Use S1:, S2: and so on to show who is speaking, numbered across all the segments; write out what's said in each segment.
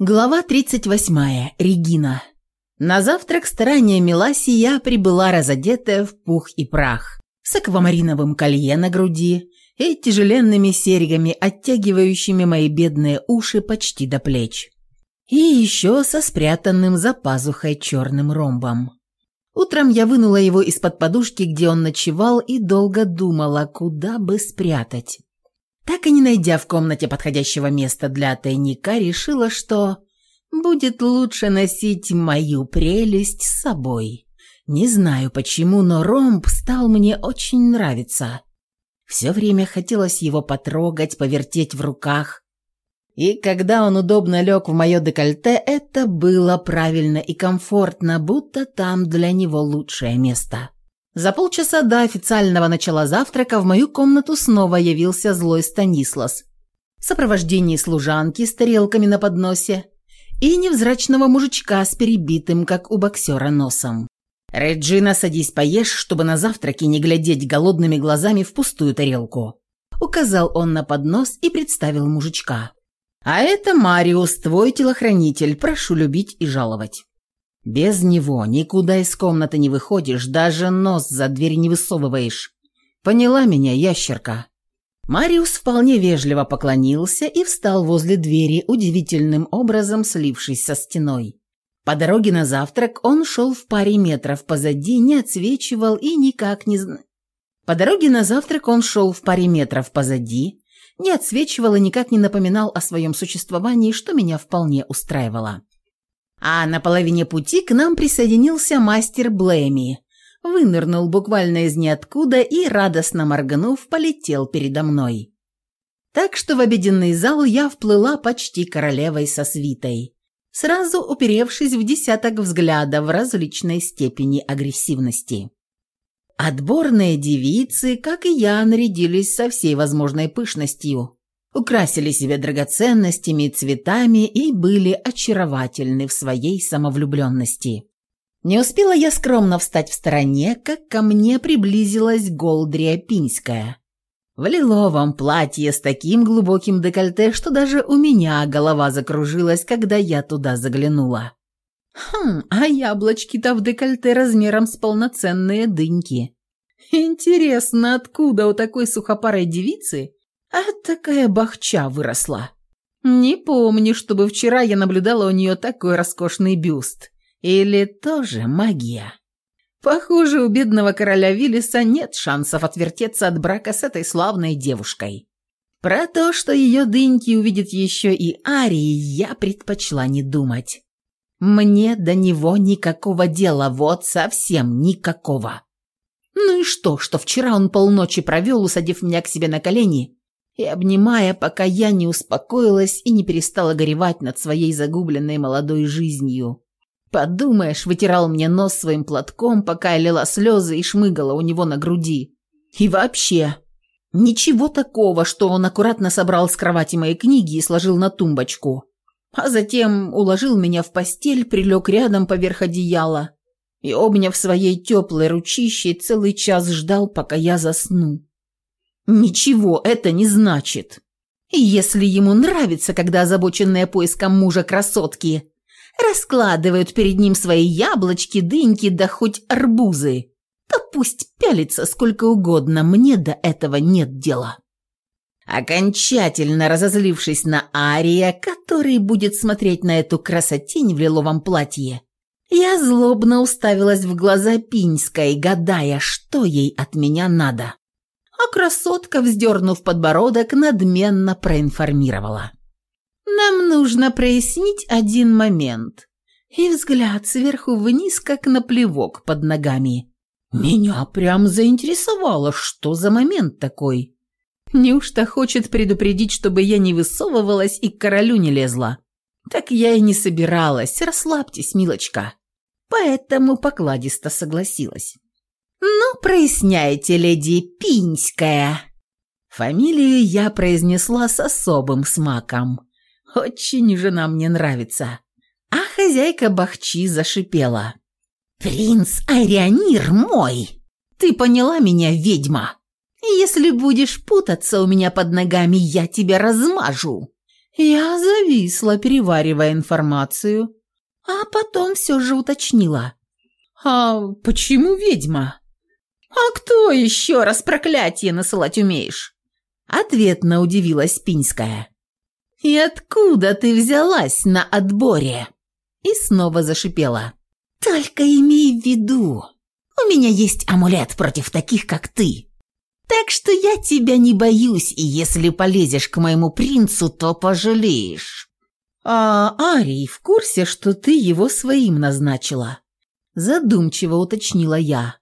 S1: Глава 38. Регина. На завтрак старания Миласи я прибыла разодетая в пух и прах, с аквамариновым колье на груди и тяжеленными серьгами, оттягивающими мои бедные уши почти до плеч. И еще со спрятанным за пазухой черным ромбом. Утром я вынула его из-под подушки, где он ночевал, и долго думала, куда бы спрятать. Так и не найдя в комнате подходящего места для тайника, решила, что будет лучше носить мою прелесть с собой. Не знаю почему, но ромб стал мне очень нравиться. Все время хотелось его потрогать, повертеть в руках. И когда он удобно лег в мое декольте, это было правильно и комфортно, будто там для него лучшее место. За полчаса до официального начала завтрака в мою комнату снова явился злой Станислас. В сопровождении служанки с тарелками на подносе и невзрачного мужичка с перебитым, как у боксера, носом. «Реджина, садись поешь, чтобы на завтраке не глядеть голодными глазами в пустую тарелку», указал он на поднос и представил мужичка. «А это Мариус, твой телохранитель, прошу любить и жаловать». Без него никуда из комнаты не выходишь, даже нос за дверь не высовываешь. Поняла меня, ящерка?» Мариус вполне вежливо поклонился и встал возле двери, удивительным образом слившись со стеной. По дороге на завтрак он шел в паре метров позади, не отсвечивал и никак не... По дороге на завтрак он шел в паре метров позади, не отсвечивал и никак не напоминал о своем существовании, что меня вполне устраивало. А на половине пути к нам присоединился мастер Блэми. Вынырнул буквально из ниоткуда и, радостно моргнув, полетел передо мной. Так что в обеденный зал я вплыла почти королевой со свитой, сразу уперевшись в десяток взглядов в различной степени агрессивности. Отборные девицы, как и я, нарядились со всей возможной пышностью – украсили себя драгоценностями и цветами и были очаровательны в своей самовлюбленности. Не успела я скромно встать в стороне, как ко мне приблизилась Голдрия Пинская. В лиловом платье с таким глубоким декольте, что даже у меня голова закружилась, когда я туда заглянула. Хм, а яблочки-то в декольте размером с полноценные дыньки. Интересно, откуда у такой сухопарой девицы а такая бахча выросла. Не помню, чтобы вчера я наблюдала у нее такой роскошный бюст. Или тоже магия. Похоже, у бедного короля Виллиса нет шансов отвертеться от брака с этой славной девушкой. Про то, что ее дыньки увидит еще и Арии, я предпочла не думать. Мне до него никакого дела, вот совсем никакого. Ну и что, что вчера он полночи провел, усадив меня к себе на колени и обнимая, пока я не успокоилась и не перестала горевать над своей загубленной молодой жизнью. Подумаешь, вытирал мне нос своим платком, пока я лила слезы и шмыгала у него на груди. И вообще, ничего такого, что он аккуратно собрал с кровати мои книги и сложил на тумбочку. А затем уложил меня в постель, прилег рядом поверх одеяла и, обняв своей теплой ручищей, целый час ждал, пока я засну. Ничего это не значит. Если ему нравится, когда озабоченные поиском мужа красотки раскладывают перед ним свои яблочки, дыньки да хоть арбузы, то пусть пялится сколько угодно, мне до этого нет дела. Окончательно разозлившись на Ария, который будет смотреть на эту красотень в лиловом платье, я злобно уставилась в глаза Пиньской, гадая, что ей от меня надо а красотка, вздернув подбородок, надменно проинформировала. «Нам нужно прояснить один момент». И взгляд сверху вниз, как на плевок под ногами. «Меня прям заинтересовало, что за момент такой?» Неужто хочет предупредить, чтобы я не высовывалась и к королю не лезла? Так я и не собиралась. Расслабьтесь, милочка. Поэтому покладисто согласилась. «Ну, проясняйте, леди Пинськая!» Фамилию я произнесла с особым смаком. Очень жена мне нравится. А хозяйка Бахчи зашипела. «Принц Арианир мой! Ты поняла меня, ведьма? Если будешь путаться у меня под ногами, я тебя размажу!» Я зависла, переваривая информацию, а потом все же уточнила. «А почему ведьма?» «А кто еще раз проклятие насылать умеешь?» Ответно удивилась Пинская. «И откуда ты взялась на отборе?» И снова зашипела. «Только имей в виду, у меня есть амулет против таких, как ты. Так что я тебя не боюсь, и если полезешь к моему принцу, то пожалеешь». «А Арий в курсе, что ты его своим назначила?» Задумчиво уточнила я.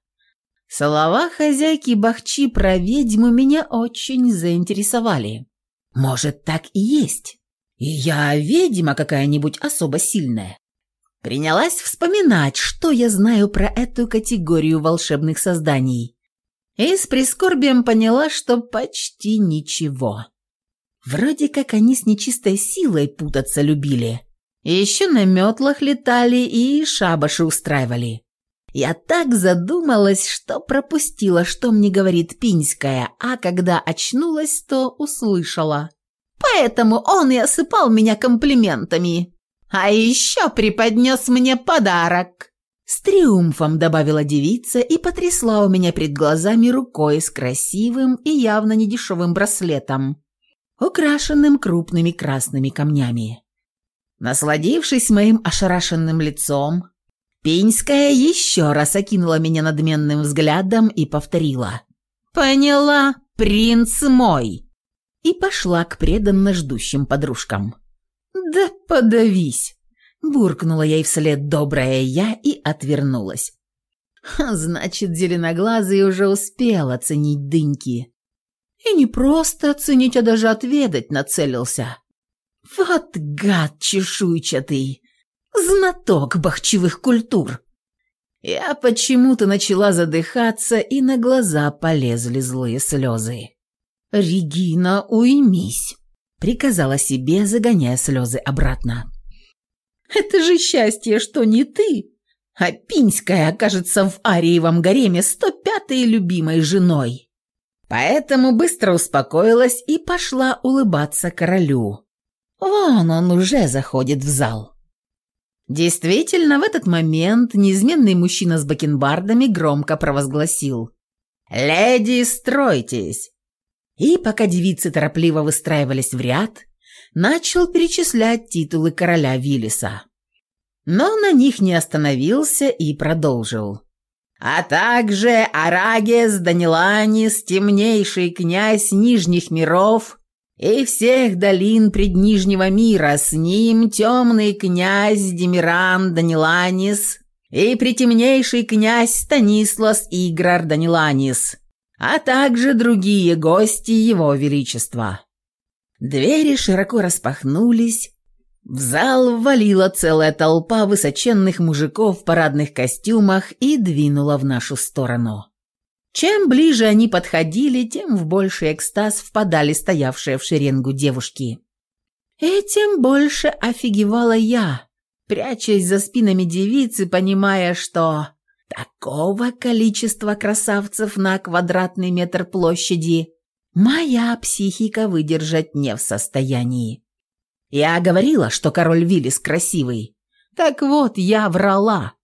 S1: Слова хозяйки Бахчи про ведьму меня очень заинтересовали. Может, так и есть. И я ведьма какая-нибудь особо сильная. Принялась вспоминать, что я знаю про эту категорию волшебных созданий. И с прискорбием поняла, что почти ничего. Вроде как они с нечистой силой путаться любили. Еще на метлах летали и шабаши устраивали. Я так задумалась, что пропустила, что мне говорит Пинская, а когда очнулась, то услышала. Поэтому он и осыпал меня комплиментами. А еще преподнес мне подарок. С триумфом добавила девица и потрясла у меня перед глазами рукой с красивым и явно недешевым браслетом, украшенным крупными красными камнями. Насладившись моим ошарашенным лицом, Пинская еще раз окинула меня надменным взглядом и повторила. «Поняла, принц мой!» И пошла к преданно ждущим подружкам. «Да подавись!» Буркнула ей вслед добрая я и отвернулась. Значит, зеленоглазый уже успел оценить дыньки. И не просто оценить, а даже отведать нацелился. Вот гад чешуйчатый! знаток бахчевых культур». Я почему-то начала задыхаться, и на глаза полезли злые слезы. «Регина, уймись!» — приказала себе, загоняя слезы обратно. «Это же счастье, что не ты, а Пинская окажется в Ариевом гареме 105-й любимой женой!» Поэтому быстро успокоилась и пошла улыбаться королю. Вон он уже заходит в зал. Действительно, в этот момент неизменный мужчина с бакенбардами громко провозгласил «Леди, стройтесь!» И пока девицы торопливо выстраивались в ряд, начал перечислять титулы короля Виллиса. Но на них не остановился и продолжил. «А также Арагес, Даниланис, темнейший князь Нижних миров, и всех долин преднижнего мира, с ним темный князь Демиран Даниланис и притемнейший князь Станислас Играр Даниланис, а также другие гости его величества. Двери широко распахнулись, в зал ввалила целая толпа высоченных мужиков в парадных костюмах и двинула в нашу сторону. Чем ближе они подходили, тем в больший экстаз впадали стоявшие в шеренгу девушки. И тем больше офигевала я, прячась за спинами девицы, понимая, что такого количества красавцев на квадратный метр площади моя психика выдержать не в состоянии. Я говорила, что король Виллис красивый. Так вот, я врала,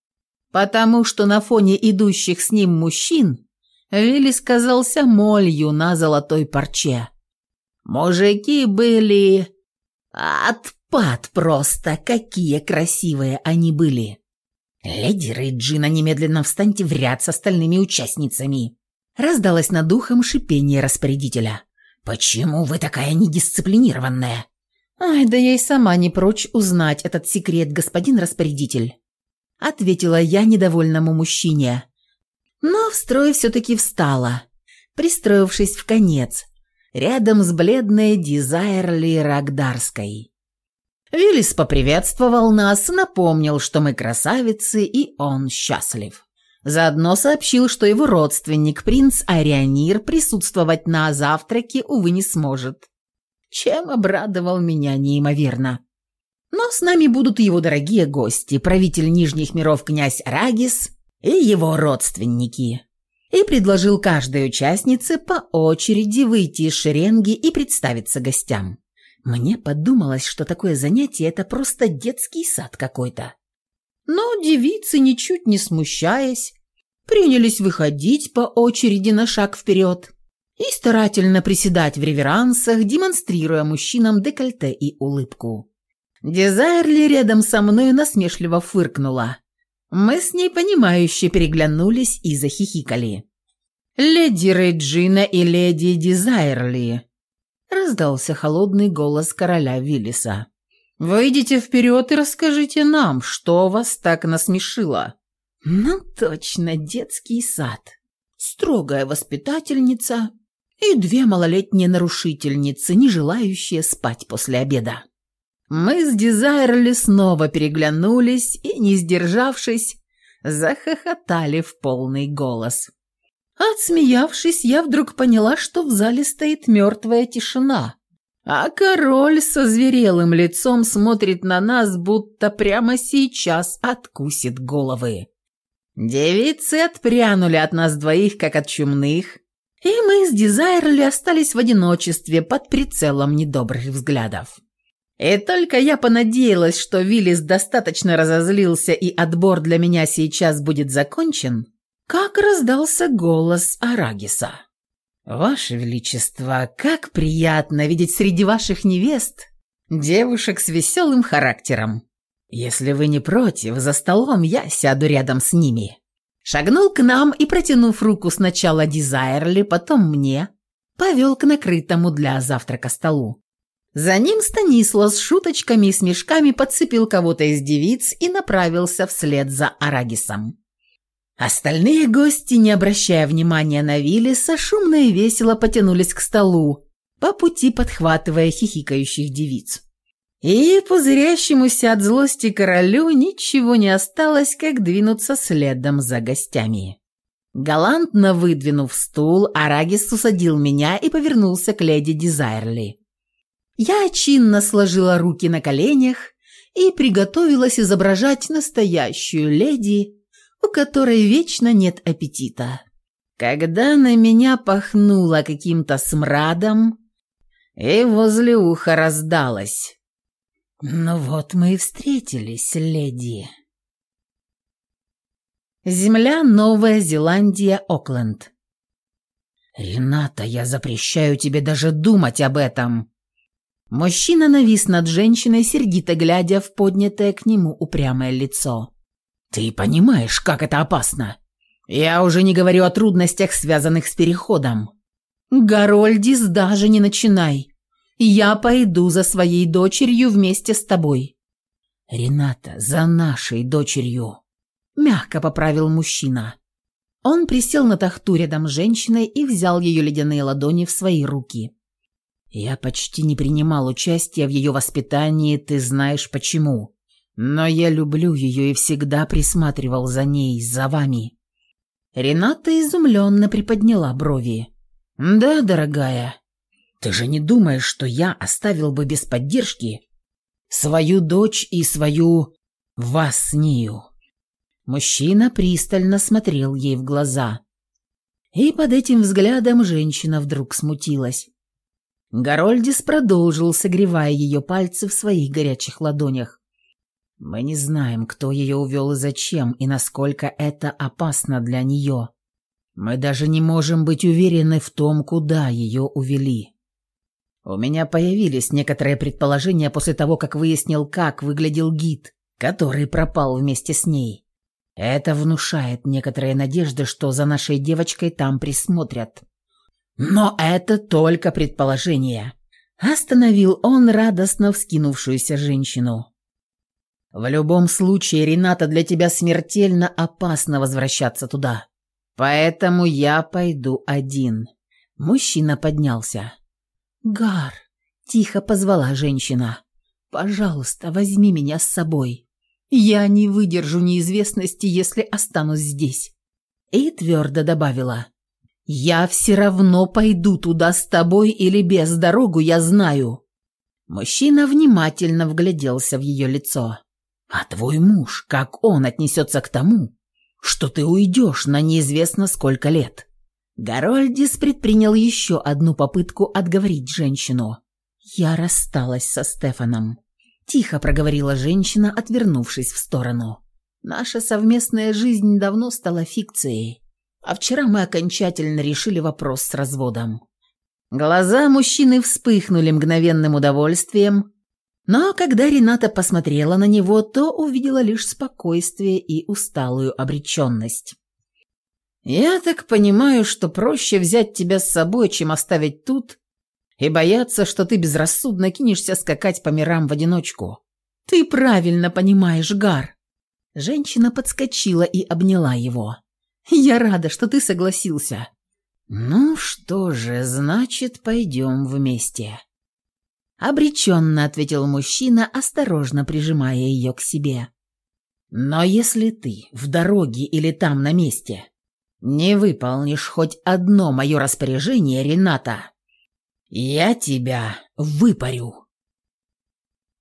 S1: потому что на фоне идущих с ним мужчин Вилли сказался молью на золотой парче. Мужики были... Отпад просто, какие красивые они были. «Леди Рейджина, немедленно встаньте в ряд с остальными участницами!» Раздалось над ухом шипение распорядителя. «Почему вы такая недисциплинированная?» «Ай, да я и сама не прочь узнать этот секрет, господин распорядитель», ответила я недовольному мужчине но в строй все-таки встала, пристроившись в конец, рядом с бледной Дизайрли Рагдарской. Виллис поприветствовал нас, напомнил, что мы красавицы, и он счастлив. Заодно сообщил, что его родственник, принц Арианир, присутствовать на завтраке, увы, не сможет. Чем обрадовал меня неимоверно. Но с нами будут его дорогие гости, правитель Нижних миров князь Рагис и его родственники, и предложил каждой участнице по очереди выйти из шеренги и представиться гостям. Мне подумалось, что такое занятие – это просто детский сад какой-то. Но девицы, ничуть не смущаясь, принялись выходить по очереди на шаг вперед и старательно приседать в реверансах, демонстрируя мужчинам декольте и улыбку. Дизайрли рядом со мной насмешливо фыркнула. Мы с ней понимающе переглянулись и захихикали. «Леди Реджина и леди Дизайрли», — раздался холодный голос короля Виллиса. «Выйдите вперед и расскажите нам, что вас так насмешило». «Ну точно, детский сад. Строгая воспитательница и две малолетние нарушительницы, не желающие спать после обеда». Мы с Дизайрли снова переглянулись и, не сдержавшись, захохотали в полный голос. Отсмеявшись, я вдруг поняла, что в зале стоит мертвая тишина, а король со зверелым лицом смотрит на нас, будто прямо сейчас откусит головы. Девицы отпрянули от нас двоих, как от чумных, и мы с Дизайрли остались в одиночестве под прицелом недобрых взглядов. И только я понадеялась, что Виллис достаточно разозлился и отбор для меня сейчас будет закончен, как раздался голос Арагиса. «Ваше Величество, как приятно видеть среди ваших невест девушек с веселым характером. Если вы не против, за столом я сяду рядом с ними». Шагнул к нам и, протянув руку сначала Дизайрли, потом мне, повел к накрытому для завтрака столу. За ним Станислав с шуточками и смешками подцепил кого-то из девиц и направился вслед за Арагисом. Остальные гости, не обращая внимания на Виллиса, шумно и весело потянулись к столу, по пути подхватывая хихикающих девиц. И пузырящемуся от злости королю ничего не осталось, как двинуться следом за гостями. Галантно выдвинув стул, Арагис усадил меня и повернулся к леди Дизайрли. Я чинно сложила руки на коленях и приготовилась изображать настоящую леди, у которой вечно нет аппетита. Когда на меня пахнуло каким-то смрадом, и возле уха раздалось. «Ну вот мы и встретились, леди». Земля Новая Зеландия, Окленд. «Рената, я запрещаю тебе даже думать об этом!» Мужчина навис над женщиной, сердито глядя в поднятое к нему упрямое лицо. «Ты понимаешь, как это опасно? Я уже не говорю о трудностях, связанных с переходом». «Горольдис, даже не начинай. Я пойду за своей дочерью вместе с тобой». «Рената, за нашей дочерью», – мягко поправил мужчина. Он присел на тахту рядом с женщиной и взял ее ледяные ладони в свои руки. Я почти не принимал участия в ее воспитании, ты знаешь почему. Но я люблю ее и всегда присматривал за ней, за вами». Рената изумленно приподняла брови. «Да, дорогая, ты же не думаешь, что я оставил бы без поддержки свою дочь и свою... вас с нею?» Мужчина пристально смотрел ей в глаза. И под этим взглядом женщина вдруг смутилась. Горольдис продолжил, согревая ее пальцы в своих горячих ладонях. «Мы не знаем, кто ее увел и зачем, и насколько это опасно для нее. Мы даже не можем быть уверены в том, куда ее увели». У меня появились некоторые предположения после того, как выяснил, как выглядел гид, который пропал вместе с ней. Это внушает некоторые надежды, что за нашей девочкой там присмотрят. Но это только предположение. Остановил он радостно вскинувшуюся женщину. В любом случае, Рената, для тебя смертельно опасно возвращаться туда. Поэтому я пойду один. Мужчина поднялся. Гар, тихо позвала женщина. Пожалуйста, возьми меня с собой. Я не выдержу неизвестности, если останусь здесь. И твердо добавила. «Я все равно пойду туда с тобой или без, дорогу я знаю». Мужчина внимательно вгляделся в ее лицо. «А твой муж, как он отнесется к тому, что ты уйдешь на неизвестно сколько лет?» Горольдис предпринял еще одну попытку отговорить женщину. «Я рассталась со Стефаном», – тихо проговорила женщина, отвернувшись в сторону. «Наша совместная жизнь давно стала фикцией. А вчера мы окончательно решили вопрос с разводом. Глаза мужчины вспыхнули мгновенным удовольствием, но когда Рената посмотрела на него, то увидела лишь спокойствие и усталую обреченность. «Я так понимаю, что проще взять тебя с собой, чем оставить тут и бояться, что ты безрассудно кинешься скакать по мирам в одиночку». «Ты правильно понимаешь, Гар!» Женщина подскочила и обняла его. Я рада, что ты согласился». «Ну что же, значит, пойдем вместе». Обреченно ответил мужчина, осторожно прижимая ее к себе. «Но если ты в дороге или там на месте не выполнишь хоть одно мое распоряжение, Рената, я тебя выпарю».